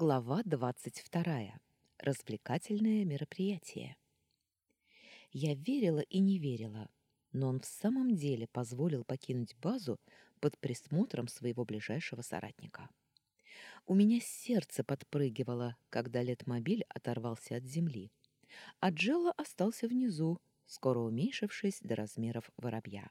Глава двадцать вторая. Развлекательное мероприятие. Я верила и не верила, но он в самом деле позволил покинуть базу под присмотром своего ближайшего соратника. У меня сердце подпрыгивало, когда летмобиль оторвался от земли, а Джелла остался внизу, скоро уменьшившись до размеров воробья.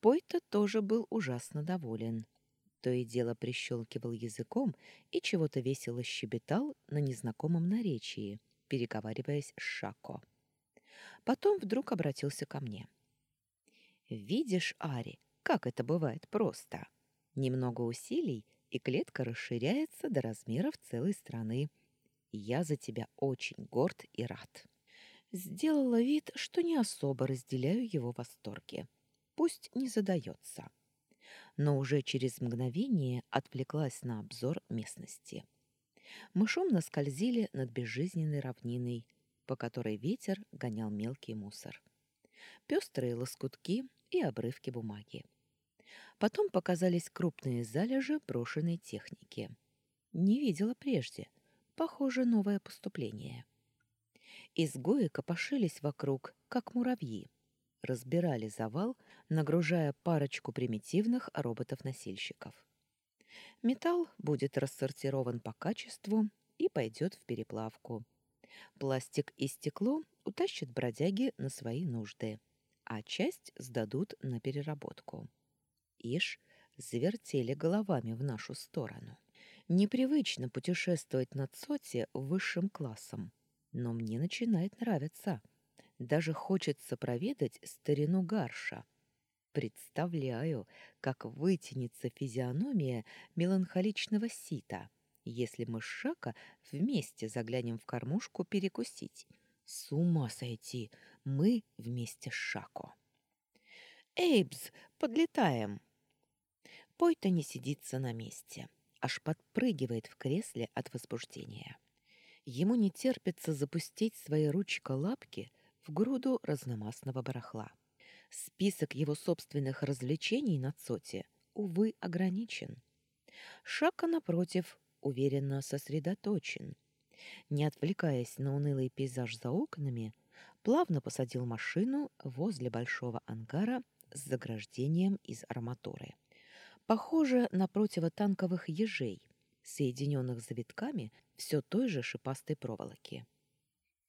Пойта тоже был ужасно доволен — то и дело прищелкивал языком и чего-то весело щебетал на незнакомом наречии, переговариваясь с Шако. Потом вдруг обратился ко мне. «Видишь, Ари, как это бывает просто. Немного усилий, и клетка расширяется до размеров целой страны. Я за тебя очень горд и рад». Сделала вид, что не особо разделяю его восторги. Пусть не задается но уже через мгновение отвлеклась на обзор местности. Мы шумно скользили над безжизненной равниной, по которой ветер гонял мелкий мусор. Пестрые лоскутки и обрывки бумаги. Потом показались крупные залежи брошенной техники. Не видела прежде. Похоже, новое поступление. Изгои копошились вокруг, как муравьи разбирали завал, нагружая парочку примитивных роботов-носильщиков. Металл будет рассортирован по качеству и пойдет в переплавку. Пластик и стекло утащат бродяги на свои нужды, а часть сдадут на переработку. Ишь, завертели головами в нашу сторону. Непривычно путешествовать на Цоте высшим классом, но мне начинает нравиться — даже хочется проведать старину Гарша. Представляю, как вытянется физиономия меланхоличного сита, если мы с Шака вместе заглянем в кормушку перекусить. С ума сойти! Мы вместе с Шако. «Эйбс, подлетаем!» Пойта не сидится на месте, аж подпрыгивает в кресле от возбуждения. Ему не терпится запустить свои ручка-лапки в груду разномастного барахла. Список его собственных развлечений на Цоте, увы, ограничен. Шака, напротив, уверенно сосредоточен. Не отвлекаясь на унылый пейзаж за окнами, плавно посадил машину возле большого ангара с заграждением из арматуры. Похоже на противотанковых ежей, соединенных завитками все той же шипастой проволоки.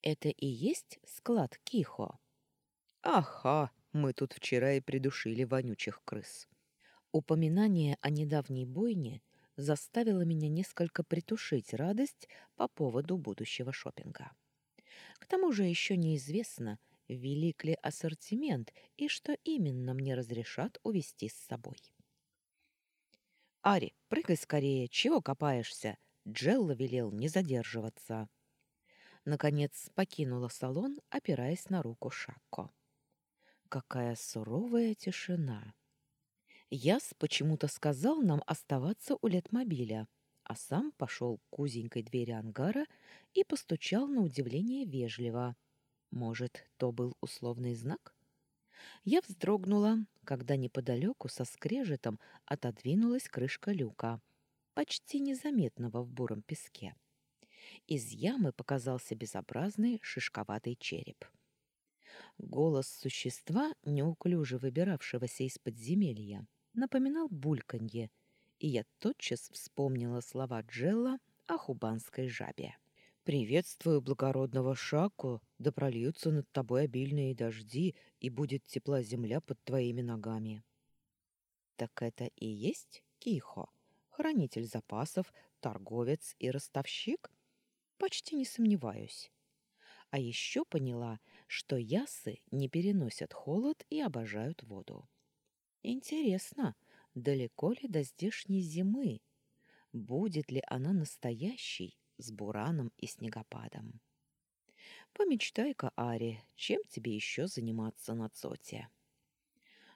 Это и есть склад Кихо? Ага, мы тут вчера и придушили вонючих крыс. Упоминание о недавней бойне заставило меня несколько притушить радость по поводу будущего шопинга. К тому же еще неизвестно, велик ли ассортимент и что именно мне разрешат увезти с собой. «Ари, прыгай скорее, чего копаешься?» Джелла велел не задерживаться. Наконец покинула салон, опираясь на руку Шакко. Какая суровая тишина! Яс почему-то сказал нам оставаться у летмобиля, а сам пошел к узенькой двери ангара и постучал на удивление вежливо. Может, то был условный знак? Я вздрогнула, когда неподалеку со скрежетом отодвинулась крышка люка, почти незаметного в буром песке. Из ямы показался безобразный шишковатый череп. Голос существа, неуклюже выбиравшегося из подземелья, напоминал бульканье, и я тотчас вспомнила слова Джелла о хубанской жабе. «Приветствую благородного Шаку, да прольются над тобой обильные дожди, и будет тепла земля под твоими ногами». «Так это и есть Кихо, хранитель запасов, торговец и ростовщик?» Почти не сомневаюсь. А еще поняла, что ясы не переносят холод и обожают воду. Интересно, далеко ли до здешней зимы? Будет ли она настоящей, с бураном и снегопадом? Помечтай-ка, Ари, чем тебе еще заниматься на Цоте?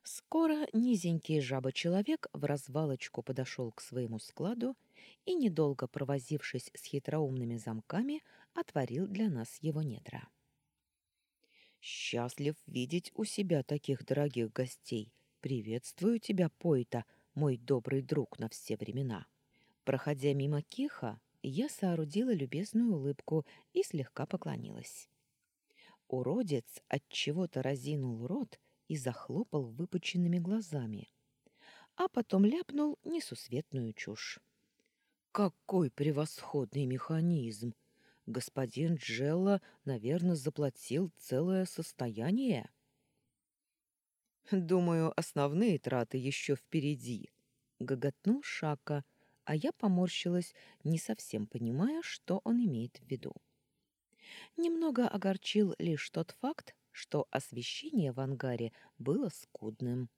Скоро низенький жаба-человек в развалочку подошел к своему складу и, недолго провозившись с хитроумными замками, отворил для нас его недра. «Счастлив видеть у себя таких дорогих гостей. Приветствую тебя, Пойта, мой добрый друг на все времена». Проходя мимо Киха, я соорудила любезную улыбку и слегка поклонилась. Уродец от чего-то разинул рот и захлопал выпученными глазами, а потом ляпнул несусветную чушь. Какой превосходный механизм! Господин Джелла, наверное, заплатил целое состояние. Думаю, основные траты еще впереди, гоготнул Шака, а я поморщилась, не совсем понимая, что он имеет в виду. Немного огорчил лишь тот факт, что освещение в ангаре было скудным.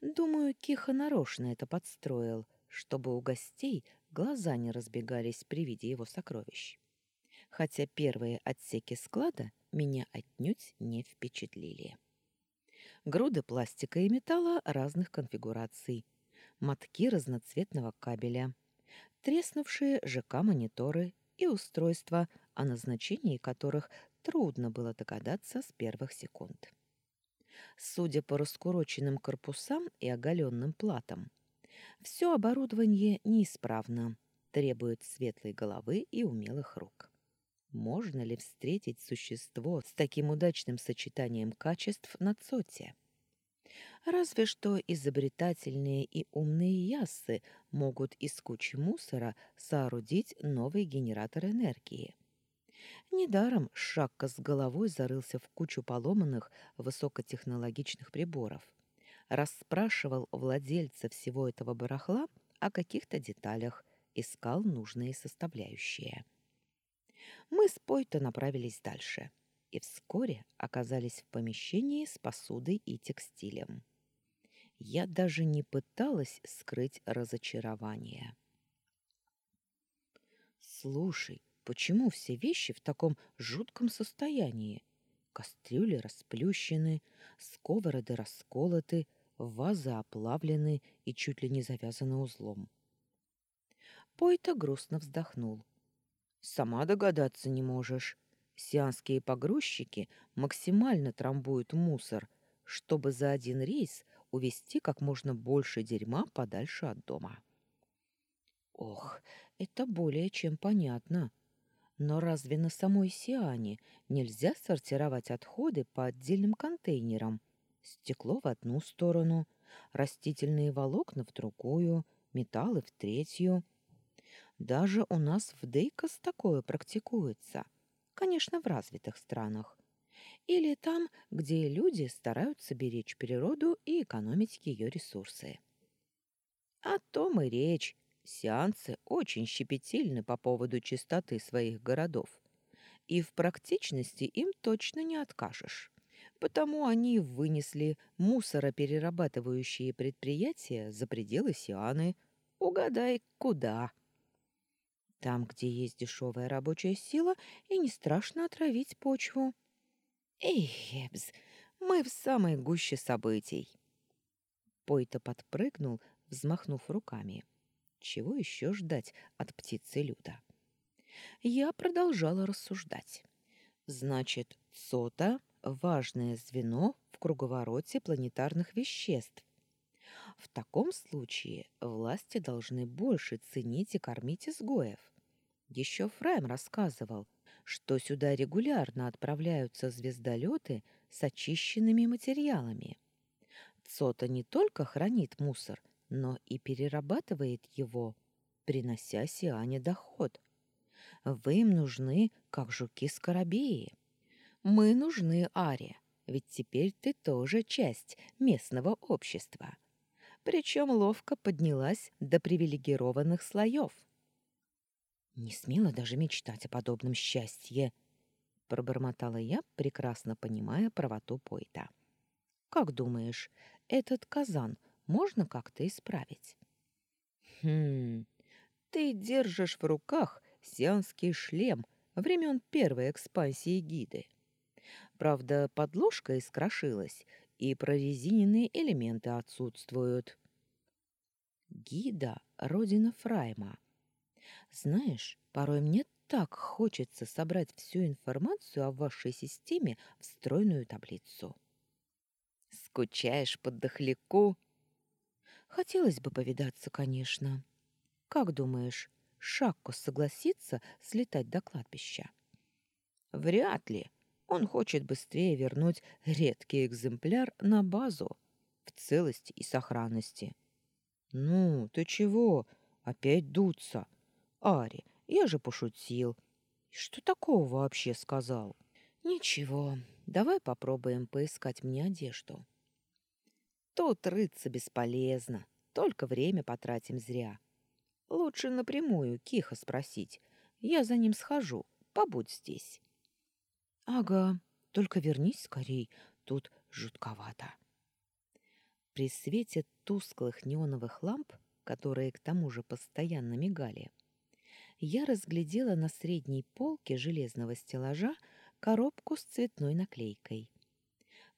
Думаю, Киха нарочно это подстроил, чтобы у гостей глаза не разбегались при виде его сокровищ. Хотя первые отсеки склада меня отнюдь не впечатлили. Груды пластика и металла разных конфигураций, мотки разноцветного кабеля, треснувшие ЖК-мониторы и устройства, о назначении которых трудно было догадаться с первых секунд. Судя по раскуроченным корпусам и оголенным платам, все оборудование неисправно, требует светлой головы и умелых рук. Можно ли встретить существо с таким удачным сочетанием качеств на Цоте? Разве что изобретательные и умные яссы могут из кучи мусора соорудить новый генератор энергии. Недаром Шакка с головой зарылся в кучу поломанных высокотехнологичных приборов. Расспрашивал владельца всего этого барахла о каких-то деталях, искал нужные составляющие. Мы с Пойто направились дальше и вскоре оказались в помещении с посудой и текстилем. Я даже не пыталась скрыть разочарование. «Слушай, почему все вещи в таком жутком состоянии? Кастрюли расплющены, сковороды расколоты, вазы оплавлены и чуть ли не завязаны узлом». Пойта грустно вздохнул. «Сама догадаться не можешь. Сианские погрузчики максимально трамбуют мусор, чтобы за один рейс увести как можно больше дерьма подальше от дома. Ох, это более чем понятно. Но разве на самой Сиане нельзя сортировать отходы по отдельным контейнерам? Стекло в одну сторону, растительные волокна в другую, металлы в третью. Даже у нас в Дейкос такое практикуется. Конечно, в развитых странах или там, где люди стараются беречь природу и экономить ее ресурсы. О том и речь. Сеансы очень щепетильны по поводу чистоты своих городов. И в практичности им точно не откажешь. Потому они вынесли мусороперерабатывающие предприятия за пределы Сианы. Угадай, куда? Там, где есть дешевая рабочая сила, и не страшно отравить почву. Эй, Хебс, мы в самой гуще событий. Пойто подпрыгнул, взмахнув руками. Чего еще ждать от птицы Люда? Я продолжала рассуждать. Значит, сота — важное звено в круговороте планетарных веществ. В таком случае власти должны больше ценить и кормить изгоев. Еще Фрайм рассказывал — что сюда регулярно отправляются звездолеты с очищенными материалами. Цота не только хранит мусор, но и перерабатывает его, принося Сиане доход. Вы им нужны, как жуки-скоробеи. Мы нужны Аре, ведь теперь ты тоже часть местного общества. Причем ловко поднялась до привилегированных слоев. Не смела даже мечтать о подобном счастье, пробормотала я, прекрасно понимая правоту Пойта. Как думаешь, этот казан можно как-то исправить? Хм. Ты держишь в руках сианский шлем времен первой экспансии гиды. Правда, подложка искрошилась, и прорезиненные элементы отсутствуют. Гида — родина Фрайма — знаешь, порой мне так хочется собрать всю информацию о вашей системе в стройную таблицу. Скучаешь по дохляку? Хотелось бы повидаться, конечно. Как думаешь, Шакко согласится слетать до кладбища? Вряд ли. Он хочет быстрее вернуть редкий экземпляр на базу в целости и сохранности. Ну, ты чего? Опять дуться? Ари, я же пошутил. Что такого вообще сказал? Ничего, давай попробуем поискать мне одежду. Тут рыться бесполезно, только время потратим зря. Лучше напрямую Киха спросить. Я за ним схожу, побудь здесь. Ага, только вернись скорей, тут жутковато. При свете тусклых неоновых ламп, которые к тому же постоянно мигали, я разглядела на средней полке железного стеллажа коробку с цветной наклейкой.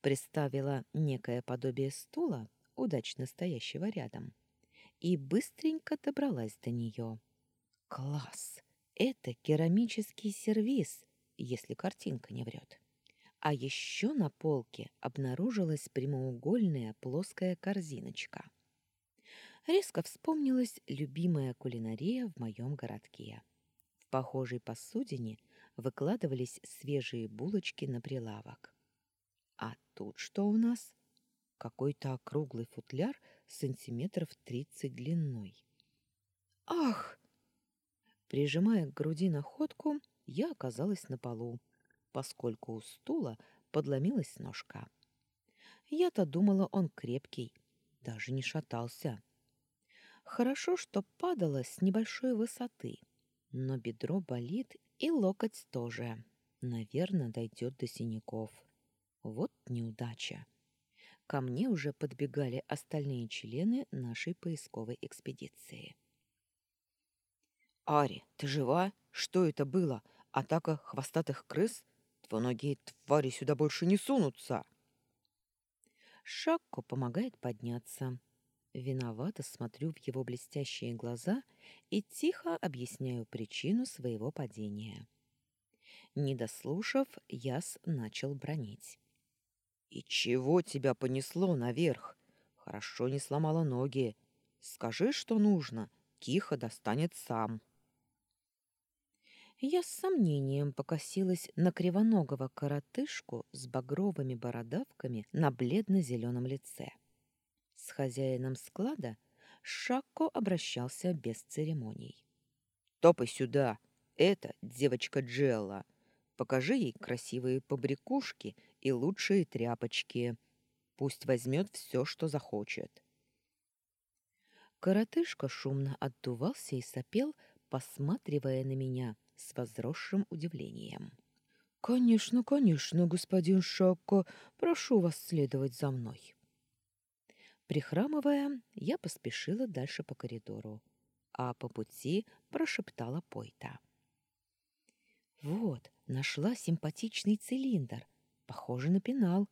Представила некое подобие стула, удачно стоящего рядом, и быстренько добралась до нее. Класс! Это керамический сервиз, если картинка не врет. А еще на полке обнаружилась прямоугольная плоская корзиночка. Резко вспомнилась любимая кулинария в моем городке. В похожей посудине выкладывались свежие булочки на прилавок. А тут что у нас? Какой-то округлый футляр сантиметров тридцать длиной. Ах! Прижимая к груди находку, я оказалась на полу, поскольку у стула подломилась ножка. Я-то думала, он крепкий, даже не шатался. Хорошо, что падала с небольшой высоты, но бедро болит и локоть тоже. Наверное, дойдет до синяков. Вот неудача. Ко мне уже подбегали остальные члены нашей поисковой экспедиции. «Ари, ты жива? Что это было? Атака хвостатых крыс? Двуногие твари сюда больше не сунутся!» Шакко помогает подняться. Виновато смотрю в его блестящие глаза и тихо объясняю причину своего падения. Не дослушав, Яс начал бронить. «И чего тебя понесло наверх? Хорошо не сломала ноги. Скажи, что нужно, Киха достанет сам». Я с сомнением покосилась на кривоногого коротышку с багровыми бородавками на бледно-зеленом лице. С хозяином склада Шакко обращался без церемоний. «Топай сюда! Это девочка Джелла. Покажи ей красивые побрякушки и лучшие тряпочки. Пусть возьмет все, что захочет. Коротышка шумно отдувался и сопел, посматривая на меня с возросшим удивлением. «Конечно, конечно, господин Шокко, прошу вас следовать за мной». Прихрамывая, я поспешила дальше по коридору, а по пути прошептала Пойта. «Вот, нашла симпатичный цилиндр, похоже на пенал.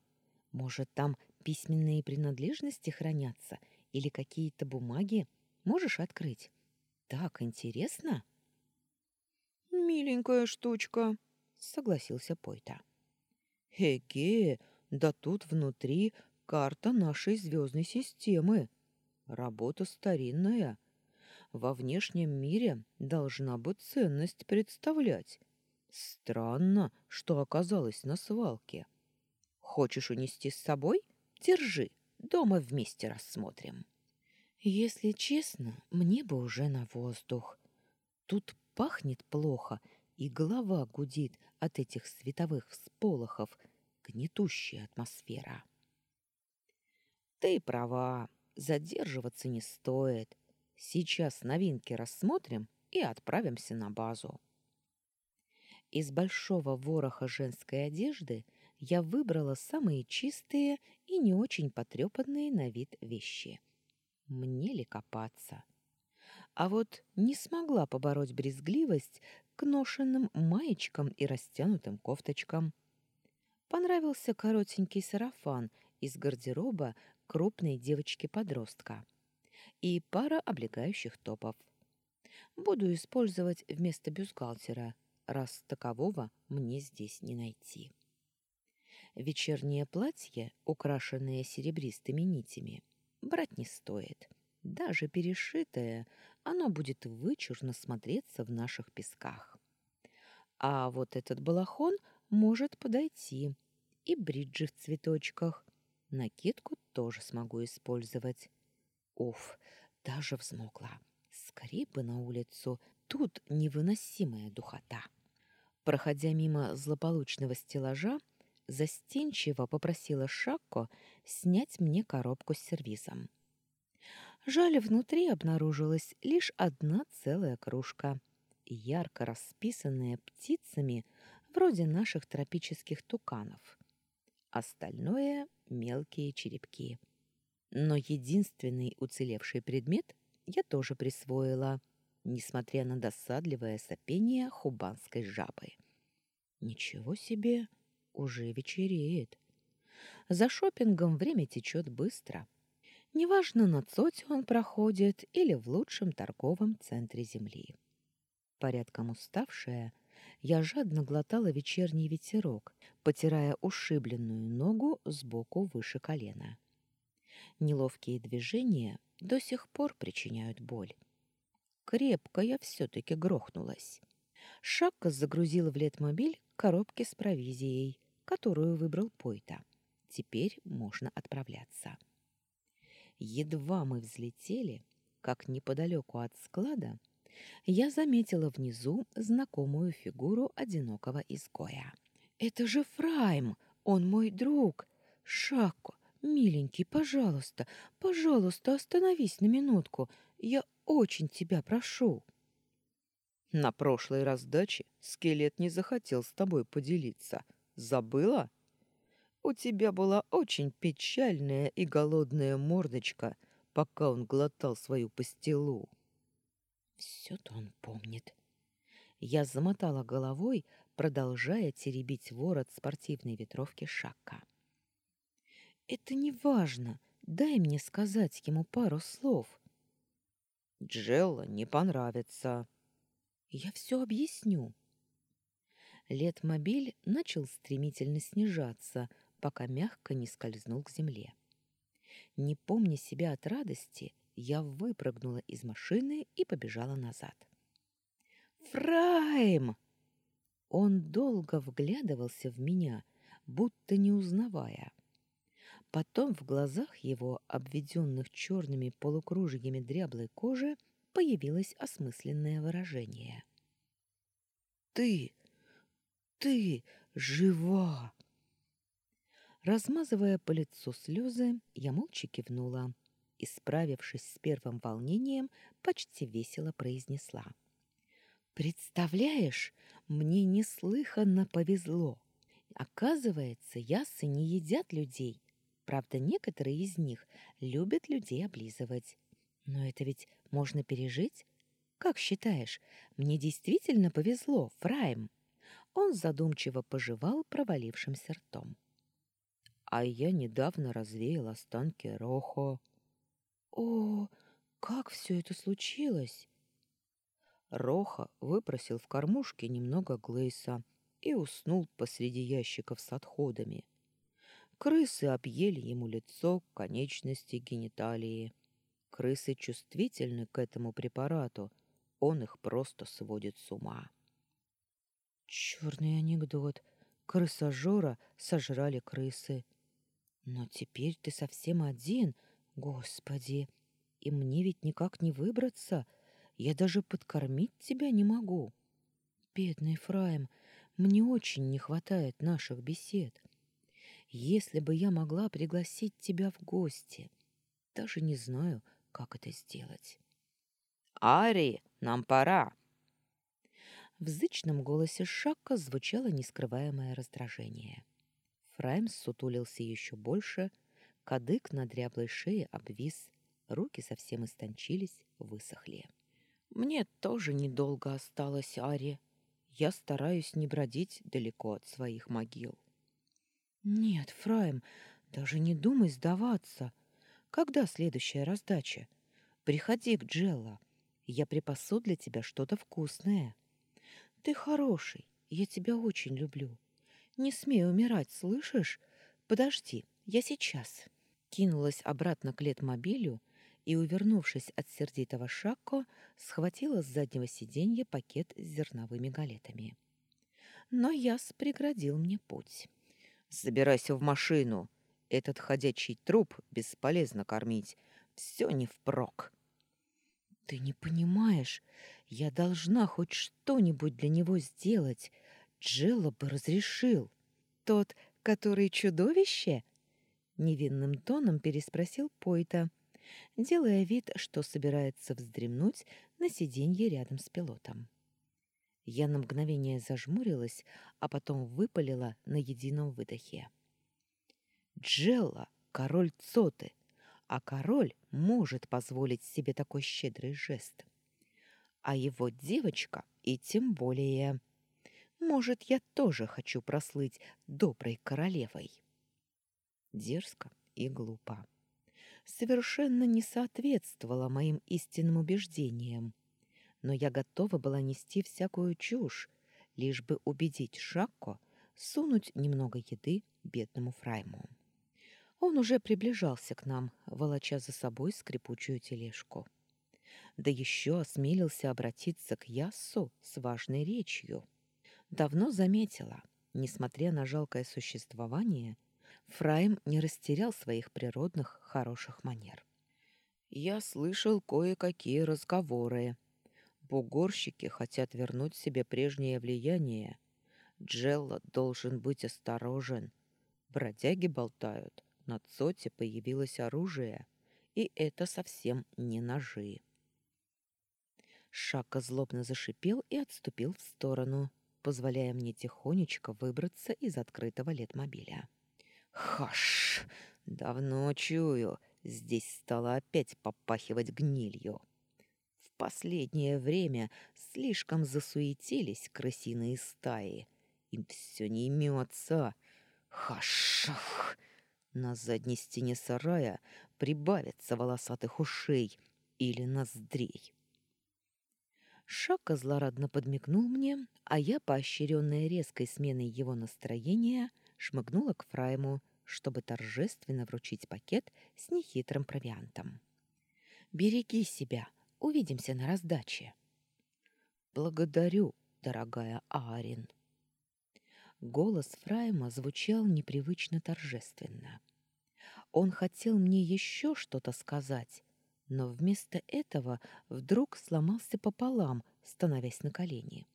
Может, там письменные принадлежности хранятся или какие-то бумаги? Можешь открыть? Так интересно. Миленькая штучка, согласился Пойта. Эге, да тут внутри карта нашей звездной системы. Работа старинная. Во внешнем мире должна бы ценность представлять. Странно, что оказалось на свалке. Хочешь унести с собой? Держи, дома вместе рассмотрим. Если честно, мне бы уже на воздух. Тут пахнет плохо, и голова гудит от этих световых всполохов, гнетущая атмосфера. Ты права, задерживаться не стоит. Сейчас новинки рассмотрим и отправимся на базу. Из большого вороха женской одежды я выбрала самые чистые и не очень потрепанные на вид вещи. Мне ли копаться? А вот не смогла побороть брезгливость к ношенным маечкам и растянутым кофточкам. Понравился коротенький сарафан из гардероба крупной девочки-подростка и пара облегающих топов. Буду использовать вместо бюстгальтера – раз такового мне здесь не найти. Вечернее платье, украшенное серебристыми нитями, брать не стоит. Даже перешитое оно будет вычурно смотреться в наших песках. А вот этот балахон может подойти. И бриджи в цветочках. Накидку тоже смогу использовать. Уф, даже взмокла. Скорее бы на улицу. Тут невыносимая духота. Проходя мимо злополучного стеллажа, застенчиво попросила Шакко снять мне коробку с сервизом. Жаль, внутри обнаружилась лишь одна целая кружка, ярко расписанная птицами вроде наших тропических туканов. Остальное — мелкие черепки. Но единственный уцелевший предмет я тоже присвоила, несмотря на досадливое сопение хубанской жабы. Ничего себе! Уже вечереет. За шопингом время течет быстро. Неважно, на ЦОТе он проходит или в лучшем торговом центре Земли. Порядком уставшая, я жадно глотала вечерний ветерок, потирая ушибленную ногу сбоку выше колена. Неловкие движения до сих пор причиняют боль. Крепко я все-таки грохнулась. Шакка загрузила в летмобиль коробки с провизией, которую выбрал Пойта. Теперь можно отправляться. Едва мы взлетели, как неподалеку от склада, я заметила внизу знакомую фигуру одинокого изгоя. «Это же Фрайм! Он мой друг! Шако, миленький, пожалуйста, пожалуйста, остановись на минутку. Я очень тебя прошу!» На прошлой раздаче скелет не захотел с тобой поделиться. Забыла? У тебя была очень печальная и голодная мордочка, пока он глотал свою пастилу. Все-то он помнит. Я замотала головой, продолжая теребить ворот спортивной ветровки Шака. Это не важно. Дай мне сказать ему пару слов. Джелла не понравится. Я все объясню. Летмобиль начал стремительно снижаться, пока мягко не скользнул к земле. Не помня себя от радости, я выпрыгнула из машины и побежала назад. «Фрайм!» Он долго вглядывался в меня, будто не узнавая. Потом в глазах его, обведенных черными полукружьями дряблой кожи, появилось осмысленное выражение. «Ты! Ты жива!» Размазывая по лицу слезы, я молча кивнула и, справившись с первым волнением, почти весело произнесла. «Представляешь, мне неслыханно повезло. Оказывается, ясы не едят людей. Правда, некоторые из них любят людей облизывать. Но это ведь можно пережить? Как считаешь, мне действительно повезло, Фрайм?» Он задумчиво пожевал провалившимся ртом. «А я недавно развеял останки Рохо». «О, как все это случилось?» Роха выпросил в кормушке немного глейса и уснул посреди ящиков с отходами. Крысы объели ему лицо, конечности, гениталии. Крысы чувствительны к этому препарату, он их просто сводит с ума. Черный анекдот. Крысожора сожрали крысы. Но теперь ты совсем один, господи. И мне ведь никак не выбраться. Я даже подкормить тебя не могу. Бедный Фраем, мне очень не хватает наших бесед. Если бы я могла пригласить тебя в гости, даже не знаю, как это сделать. «Ари, нам пора!» В зычном голосе Шакка звучало нескрываемое раздражение. Фрайм сутулился еще больше, кадык на дряблой шее обвис, руки совсем истончились, высохли. «Мне тоже недолго осталось, Ари. Я стараюсь не бродить далеко от своих могил». «Нет, Фрайм, даже не думай сдаваться. Когда следующая раздача? Приходи к Джелла. Я припасу для тебя что-то вкусное. Ты хороший, я тебя очень люблю. Не смей умирать, слышишь? Подожди, я сейчас». Кинулась обратно к летмобилю и, увернувшись от сердитого Шакко, схватила с заднего сиденья пакет с зерновыми галетами. Но Яс преградил мне путь. «Забирайся в машину. Этот ходячий труп бесполезно кормить. Все не впрок». «Ты не понимаешь. Я должна хоть что-нибудь для него сделать. Джелла бы разрешил. Тот, который чудовище?» Невинным тоном переспросил Пойта, делая вид, что собирается вздремнуть на сиденье рядом с пилотом. Я на мгновение зажмурилась, а потом выпалила на едином выдохе. «Джелла — король Цоты, а король может позволить себе такой щедрый жест. А его девочка и тем более. Может, я тоже хочу прослыть доброй королевой?» Дерзко и глупо. Совершенно не соответствовало моим истинным убеждениям. Но я готова была нести всякую чушь, лишь бы убедить Шакко сунуть немного еды бедному Фрайму. Он уже приближался к нам, волоча за собой скрипучую тележку. Да еще осмелился обратиться к Яссу с важной речью. Давно заметила, несмотря на жалкое существование, Фраим не растерял своих природных хороших манер. «Я слышал кое-какие разговоры. Бугорщики хотят вернуть себе прежнее влияние. Джелла должен быть осторожен. Бродяги болтают, на Цоте появилось оружие, и это совсем не ножи». Шака злобно зашипел и отступил в сторону, позволяя мне тихонечко выбраться из открытого летмобиля. Хаш! Давно чую, здесь стало опять попахивать гнилью. В последнее время слишком засуетились крысиные стаи. Им все не имется. Хашах! На задней стене сарая прибавится волосатых ушей или ноздрей. Шака злорадно подмигнул мне, а я, поощренная резкой сменой его настроения, шмыгнула к Фрайму, чтобы торжественно вручить пакет с нехитрым провиантом. «Береги себя, увидимся на раздаче». «Благодарю, дорогая Аарин». Голос Фрайма звучал непривычно торжественно. Он хотел мне еще что-то сказать, но вместо этого вдруг сломался пополам, становясь на колени.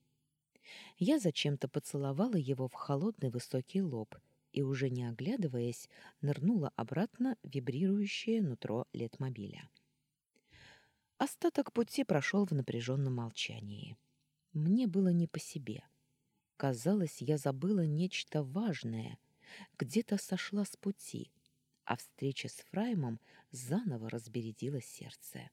Я зачем-то поцеловала его в холодный высокий лоб и, уже не оглядываясь, нырнула обратно в вибрирующее нутро летмобиля. Остаток пути прошел в напряженном молчании. Мне было не по себе. Казалось, я забыла нечто важное, где-то сошла с пути, а встреча с Фраймом заново разбередила сердце.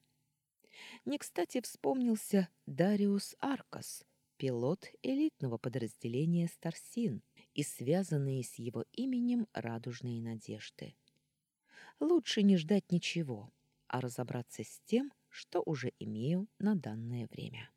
Не кстати вспомнился Дариус Аркас, пилот элитного подразделения «Старсин» и связанные с его именем радужные надежды. Лучше не ждать ничего, а разобраться с тем, что уже имею на данное время.